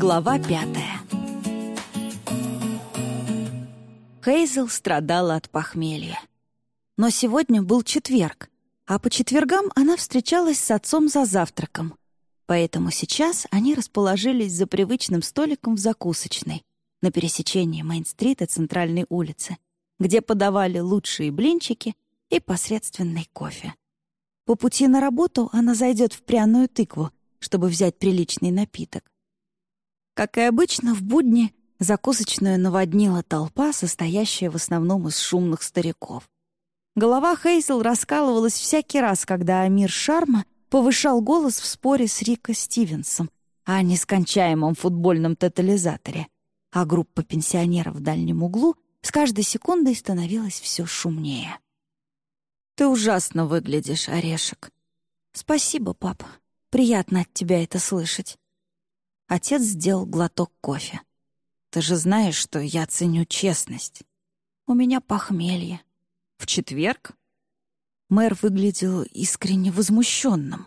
Глава пятая Хейзел страдала от похмелья. Но сегодня был четверг, а по четвергам она встречалась с отцом за завтраком. Поэтому сейчас они расположились за привычным столиком в закусочной на пересечении Мейн-стрит и Центральной улицы, где подавали лучшие блинчики и посредственный кофе. По пути на работу она зайдет в пряную тыкву, чтобы взять приличный напиток. Как и обычно, в будни закусочную наводнила толпа, состоящая в основном из шумных стариков. Голова Хейзел раскалывалась всякий раз, когда Амир Шарма повышал голос в споре с Рико Стивенсом о нескончаемом футбольном тотализаторе, а группа пенсионеров в дальнем углу с каждой секундой становилась все шумнее. «Ты ужасно выглядишь, Орешек». «Спасибо, папа. Приятно от тебя это слышать». Отец сделал глоток кофе. «Ты же знаешь, что я ценю честность. У меня похмелье». «В четверг?» Мэр выглядел искренне возмущенным.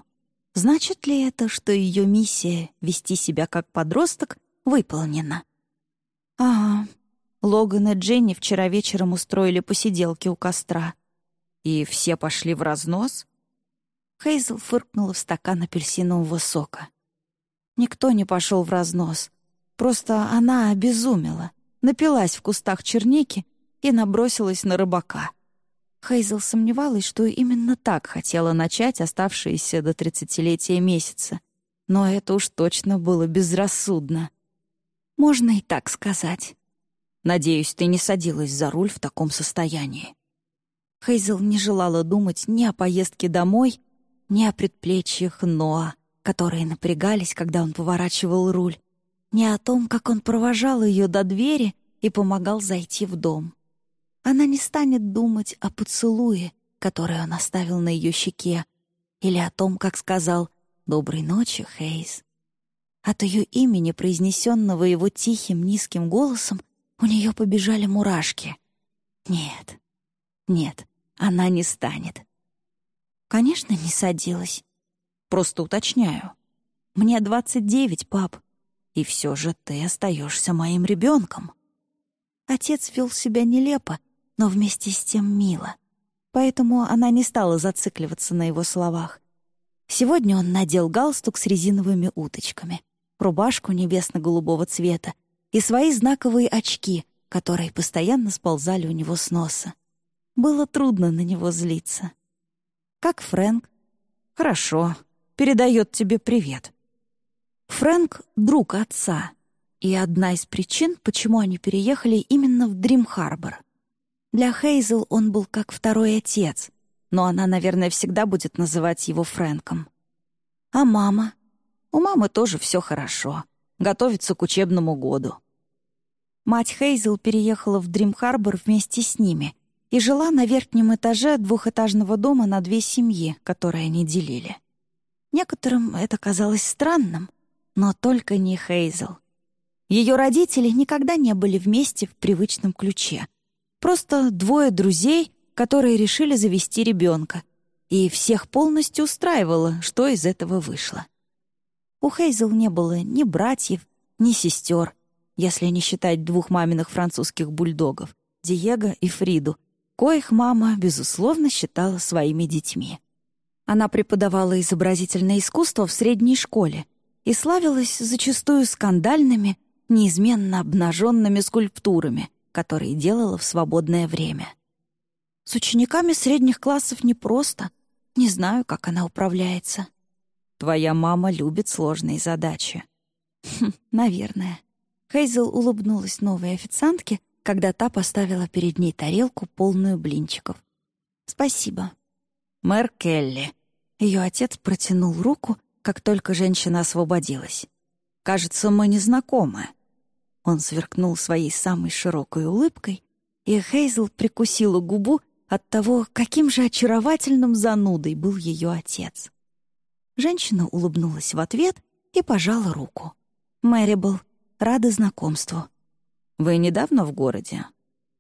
Значит ли это, что ее миссия — вести себя как подросток — выполнена? «Ага. Логан и Дженни вчера вечером устроили посиделки у костра. И все пошли в разнос?» Хейзел фыркнула в стакан апельсинового сока. Никто не пошел в разнос. Просто она обезумела, напилась в кустах черники и набросилась на рыбака. Хейзел сомневалась, что именно так хотела начать оставшиеся до тридцатилетия месяца. Но это уж точно было безрассудно. Можно и так сказать. Надеюсь, ты не садилась за руль в таком состоянии. Хейзел не желала думать ни о поездке домой, ни о предплечьях Ноа, которые напрягались, когда он поворачивал руль, ни о том, как он провожал ее до двери и помогал зайти в дом. Она не станет думать о поцелуе, который он оставил на ее щеке, или о том, как сказал «Доброй ночи, Хейз». От ее имени, произнесенного его тихим, низким голосом, у нее побежали мурашки. Нет, нет, она не станет. Конечно, не садилась. Просто уточняю. Мне двадцать девять, пап. И все же ты остаешься моим ребенком. Отец вел себя нелепо, но вместе с тем мило. Поэтому она не стала зацикливаться на его словах. Сегодня он надел галстук с резиновыми уточками — рубашку небесно-голубого цвета и свои знаковые очки, которые постоянно сползали у него с носа. Было трудно на него злиться. «Как Фрэнк?» «Хорошо. Передает тебе привет». Фрэнк — друг отца, и одна из причин, почему они переехали именно в Дрим-Харбор. Для Хейзел он был как второй отец, но она, наверное, всегда будет называть его Фрэнком. А мама? У мамы тоже все хорошо. Готовится к учебному году. Мать Хейзел переехала в Дрим-Харбор вместе с ними и жила на верхнем этаже двухэтажного дома на две семьи, которые они делили. Некоторым это казалось странным, но только не Хейзел. Ее родители никогда не были вместе в привычном ключе. Просто двое друзей, которые решили завести ребенка, и всех полностью устраивало, что из этого вышло. У Хейзел не было ни братьев, ни сестер, если не считать двух маминых французских бульдогов — Диего и Фриду, коих мама, безусловно, считала своими детьми. Она преподавала изобразительное искусство в средней школе и славилась зачастую скандальными, неизменно обнаженными скульптурами, которые делала в свободное время. С учениками средних классов непросто. Не знаю, как она управляется. Твоя мама любит сложные задачи». Хм, «Наверное». Хейзел улыбнулась новой официантке, когда та поставила перед ней тарелку, полную блинчиков. «Спасибо». «Мэр Келли». Ее отец протянул руку, как только женщина освободилась. «Кажется, мы не знакомы». Он сверкнул своей самой широкой улыбкой, и Хейзел прикусила губу от того, каким же очаровательным занудой был ее отец. Женщина улыбнулась в ответ и пожала руку. «Мэрибл, рада знакомству». «Вы недавно в городе?»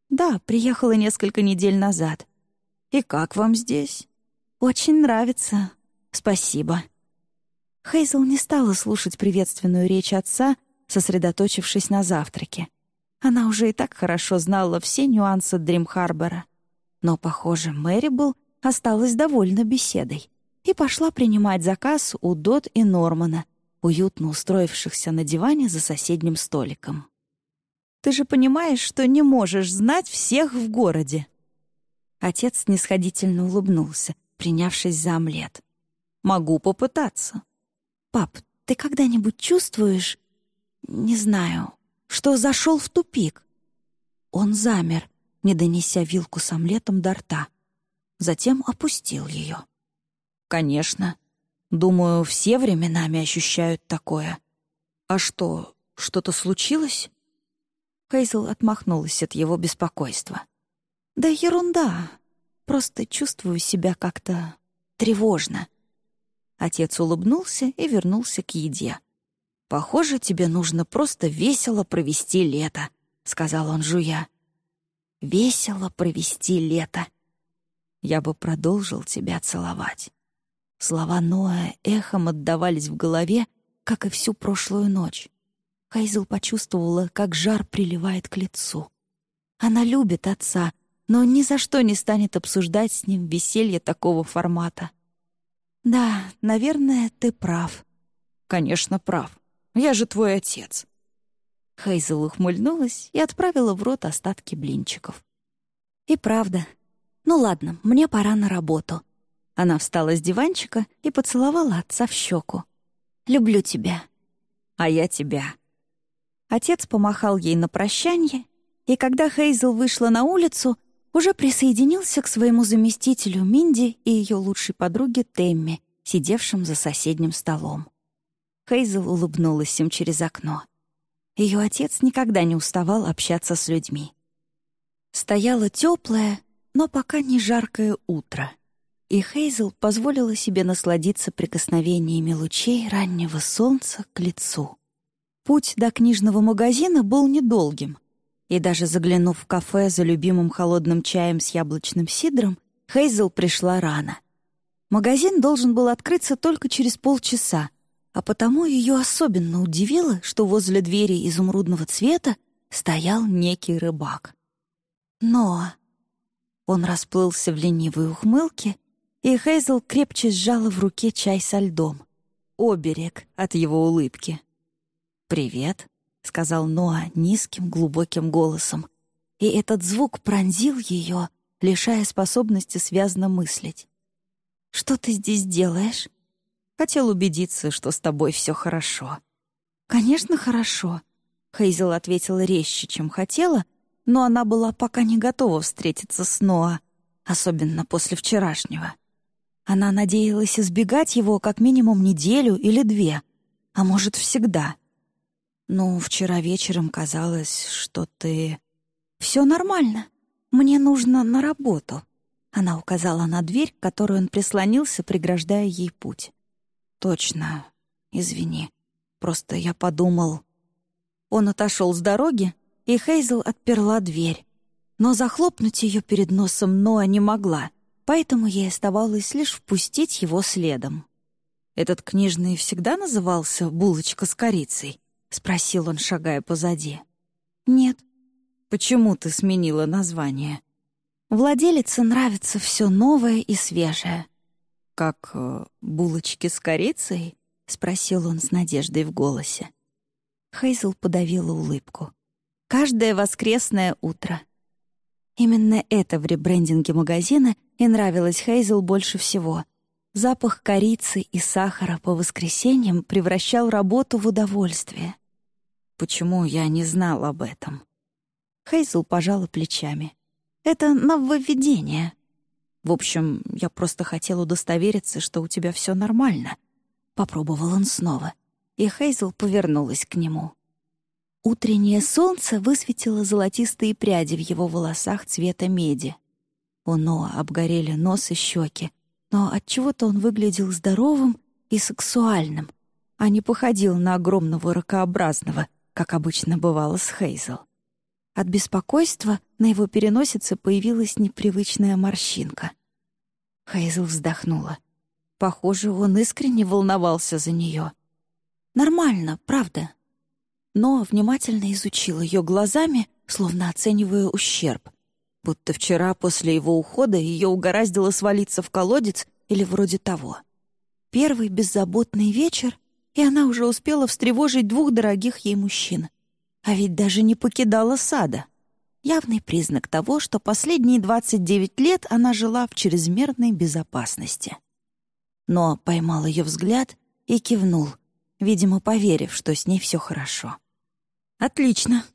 «Да, приехала несколько недель назад». «И как вам здесь?» «Очень нравится. Спасибо». Хейзел не стала слушать приветственную речь отца, сосредоточившись на завтраке. Она уже и так хорошо знала все нюансы Дрим-Харбора. Но, похоже, Мэрибл осталась довольна беседой и пошла принимать заказ у Дот и Нормана, уютно устроившихся на диване за соседним столиком. «Ты же понимаешь, что не можешь знать всех в городе!» Отец снисходительно улыбнулся, принявшись за омлет. «Могу попытаться». «Пап, ты когда-нибудь чувствуешь, не знаю, что зашел в тупик?» Он замер, не донеся вилку с омлетом до рта. Затем опустил ее. «Конечно. Думаю, все временами ощущают такое. А что, что-то случилось?» Хейзел отмахнулась от его беспокойства. «Да ерунда. Просто чувствую себя как-то тревожно». Отец улыбнулся и вернулся к еде. «Похоже, тебе нужно просто весело провести лето», — сказал он, жуя. «Весело провести лето. Я бы продолжил тебя целовать». Слова Ноя эхом отдавались в голове, как и всю прошлую ночь. Хайзел почувствовала, как жар приливает к лицу. Она любит отца, но ни за что не станет обсуждать с ним веселье такого формата. «Да, наверное, ты прав». «Конечно, прав. Я же твой отец». Хейзел ухмыльнулась и отправила в рот остатки блинчиков. «И правда. Ну ладно, мне пора на работу». Она встала с диванчика и поцеловала отца в щеку. «Люблю тебя». «А я тебя». Отец помахал ей на прощание, и когда Хейзел вышла на улицу, уже присоединился к своему заместителю Минди и ее лучшей подруге Темми, сидевшим за соседним столом. Хейзел улыбнулась им через окно. Ее отец никогда не уставал общаться с людьми. Стояло теплое, но пока не жаркое утро — и Хейзел позволила себе насладиться прикосновениями лучей раннего солнца к лицу. Путь до книжного магазина был недолгим, и даже заглянув в кафе за любимым холодным чаем с яблочным сидром, Хейзел пришла рано. Магазин должен был открыться только через полчаса, а потому ее особенно удивило, что возле двери изумрудного цвета стоял некий рыбак. Но он расплылся в ленивой ухмылке и Хейзел крепче сжала в руке чай со льдом. Оберег от его улыбки. «Привет», — сказал Ноа низким глубоким голосом. И этот звук пронзил ее, лишая способности связно мыслить. «Что ты здесь делаешь?» «Хотел убедиться, что с тобой все хорошо». «Конечно, хорошо», — Хейзел ответила резче, чем хотела, но она была пока не готова встретиться с Ноа, особенно после вчерашнего. Она надеялась избегать его как минимум неделю или две, а может, всегда. «Ну, вчера вечером казалось, что ты...» «Все нормально. Мне нужно на работу». Она указала на дверь, к которой он прислонился, преграждая ей путь. «Точно. Извини. Просто я подумал...» Он отошел с дороги, и Хейзел отперла дверь. Но захлопнуть ее перед носом Ноа не могла — поэтому ей оставалось лишь впустить его следом. «Этот книжный всегда назывался «булочка с корицей»?» — спросил он, шагая позади. «Нет». «Почему ты сменила название?» «Владелице нравится все новое и свежее». «Как э, булочки с корицей?» — спросил он с надеждой в голосе. Хейзел подавила улыбку. «Каждое воскресное утро». Именно это в ребрендинге магазина и нравилось Хейзел больше всего. Запах корицы и сахара по воскресеньям превращал работу в удовольствие. Почему я не знал об этом? Хейзел пожала плечами. Это нововведение. В общем, я просто хотел удостовериться, что у тебя все нормально. Попробовал он снова. И Хейзел повернулась к нему. Утреннее солнце высветило золотистые пряди в его волосах цвета меди. У Ноа обгорели нос и щеки, но отчего-то он выглядел здоровым и сексуальным, а не походил на огромного ракообразного, как обычно бывало с Хейзел. От беспокойства на его переносице появилась непривычная морщинка. Хейзел вздохнула. Похоже, он искренне волновался за нее. «Нормально, правда?» но внимательно изучил ее глазами, словно оценивая ущерб. Будто вчера после его ухода ее угораздило свалиться в колодец или вроде того. Первый беззаботный вечер, и она уже успела встревожить двух дорогих ей мужчин. А ведь даже не покидала сада. Явный признак того, что последние 29 лет она жила в чрезмерной безопасности. Но поймал ее взгляд и кивнул, видимо, поверив, что с ней все хорошо. «Отлично!»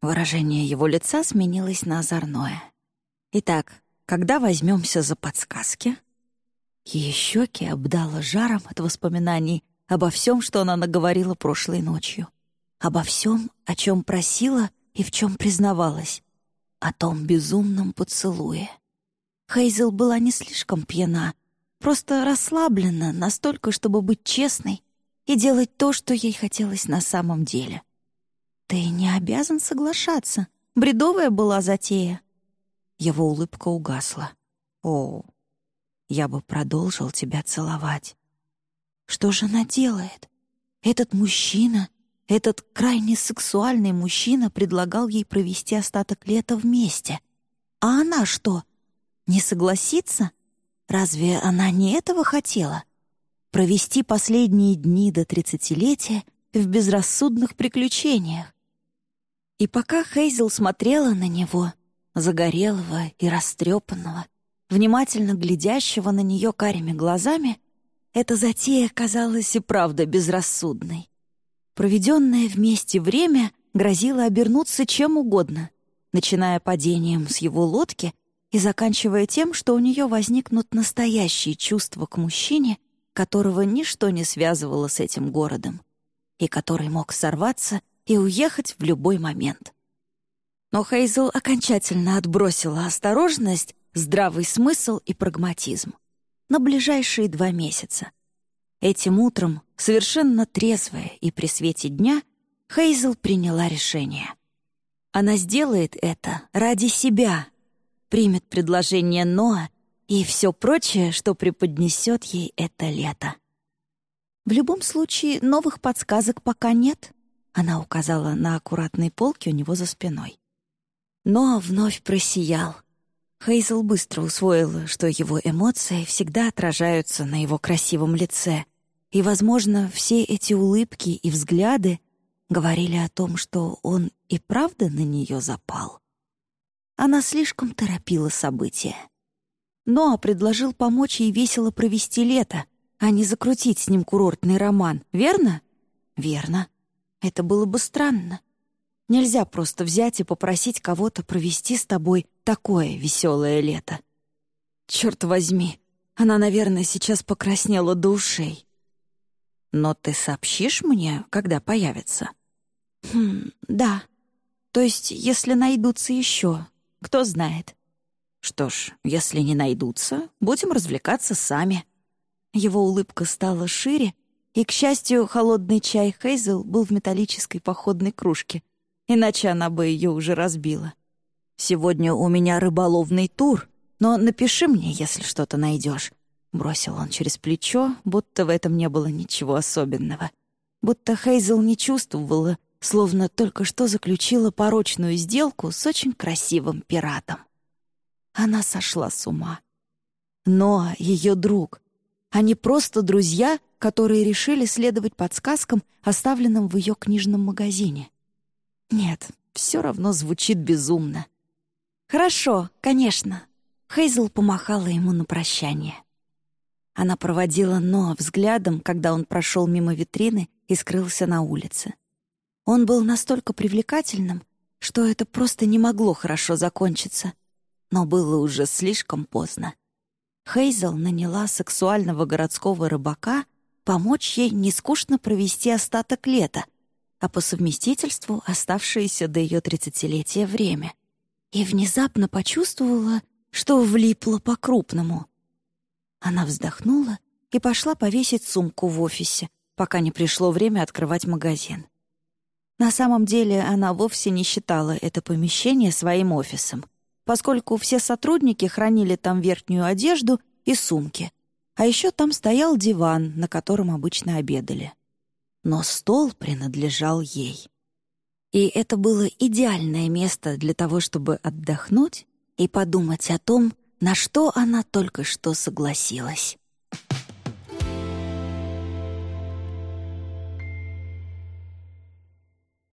Выражение его лица сменилось на озорное. «Итак, когда возьмемся за подсказки?» Ее щеки обдало жаром от воспоминаний обо всем, что она наговорила прошлой ночью. Обо всем, о чем просила и в чем признавалась. О том безумном поцелуе. Хейзел была не слишком пьяна, просто расслаблена настолько, чтобы быть честной и делать то, что ей хотелось на самом деле. «Ты не обязан соглашаться. Бредовая была затея». Его улыбка угасла. «О, я бы продолжил тебя целовать. Что же она делает? Этот мужчина, этот крайне сексуальный мужчина предлагал ей провести остаток лета вместе. А она что, не согласится? Разве она не этого хотела? Провести последние дни до тридцатилетия в безрассудных приключениях. И пока Хейзел смотрела на него, загорелого и растрепанного, внимательно глядящего на нее карими глазами, эта затея казалась и правда безрассудной. Проведенное вместе время грозило обернуться чем угодно, начиная падением с его лодки и заканчивая тем, что у нее возникнут настоящие чувства к мужчине, которого ничто не связывало с этим городом, и который мог сорваться и уехать в любой момент. Но Хейзел окончательно отбросила осторожность здравый смысл и прагматизм на ближайшие два месяца. Этим утром, совершенно трезвая и при свете дня, Хейзел приняла решение. Она сделает это ради себя, примет предложение Ноа и все прочее, что преподнесет ей это лето. В любом случае, новых подсказок пока нет. Она указала на аккуратные полки у него за спиной. Ноа вновь просиял — Хейзел быстро усвоила, что его эмоции всегда отражаются на его красивом лице, и, возможно, все эти улыбки и взгляды говорили о том, что он и правда на нее запал. Она слишком торопила события. Ноа предложил помочь ей весело провести лето, а не закрутить с ним курортный роман, верно? Верно. Это было бы странно. Нельзя просто взять и попросить кого-то провести с тобой такое веселое лето. Черт возьми, она, наверное, сейчас покраснела до ушей. Но ты сообщишь мне, когда появится? Хм, да. То есть, если найдутся еще, кто знает. Что ж, если не найдутся, будем развлекаться сами. Его улыбка стала шире, и, к счастью, холодный чай Хейзел был в металлической походной кружке, иначе она бы ее уже разбила. «Сегодня у меня рыболовный тур, но напиши мне, если что-то найдешь», — бросил он через плечо, будто в этом не было ничего особенного. Будто Хейзел не чувствовала, словно только что заключила порочную сделку с очень красивым пиратом. Она сошла с ума. Но ее друг. Они просто друзья, которые решили следовать подсказкам, оставленным в ее книжном магазине. Нет, все равно звучит безумно. «Хорошо, конечно». Хейзел помахала ему на прощание. Она проводила Ноа взглядом, когда он прошел мимо витрины и скрылся на улице. Он был настолько привлекательным, что это просто не могло хорошо закончиться. Но было уже слишком поздно. Хейзел наняла сексуального городского рыбака помочь ей нескучно провести остаток лета, а по совместительству оставшееся до ее тридцатилетия время. И внезапно почувствовала, что влипла по-крупному. Она вздохнула и пошла повесить сумку в офисе, пока не пришло время открывать магазин. На самом деле она вовсе не считала это помещение своим офисом, поскольку все сотрудники хранили там верхнюю одежду и сумки, а еще там стоял диван, на котором обычно обедали но стол принадлежал ей. И это было идеальное место для того, чтобы отдохнуть и подумать о том, на что она только что согласилась.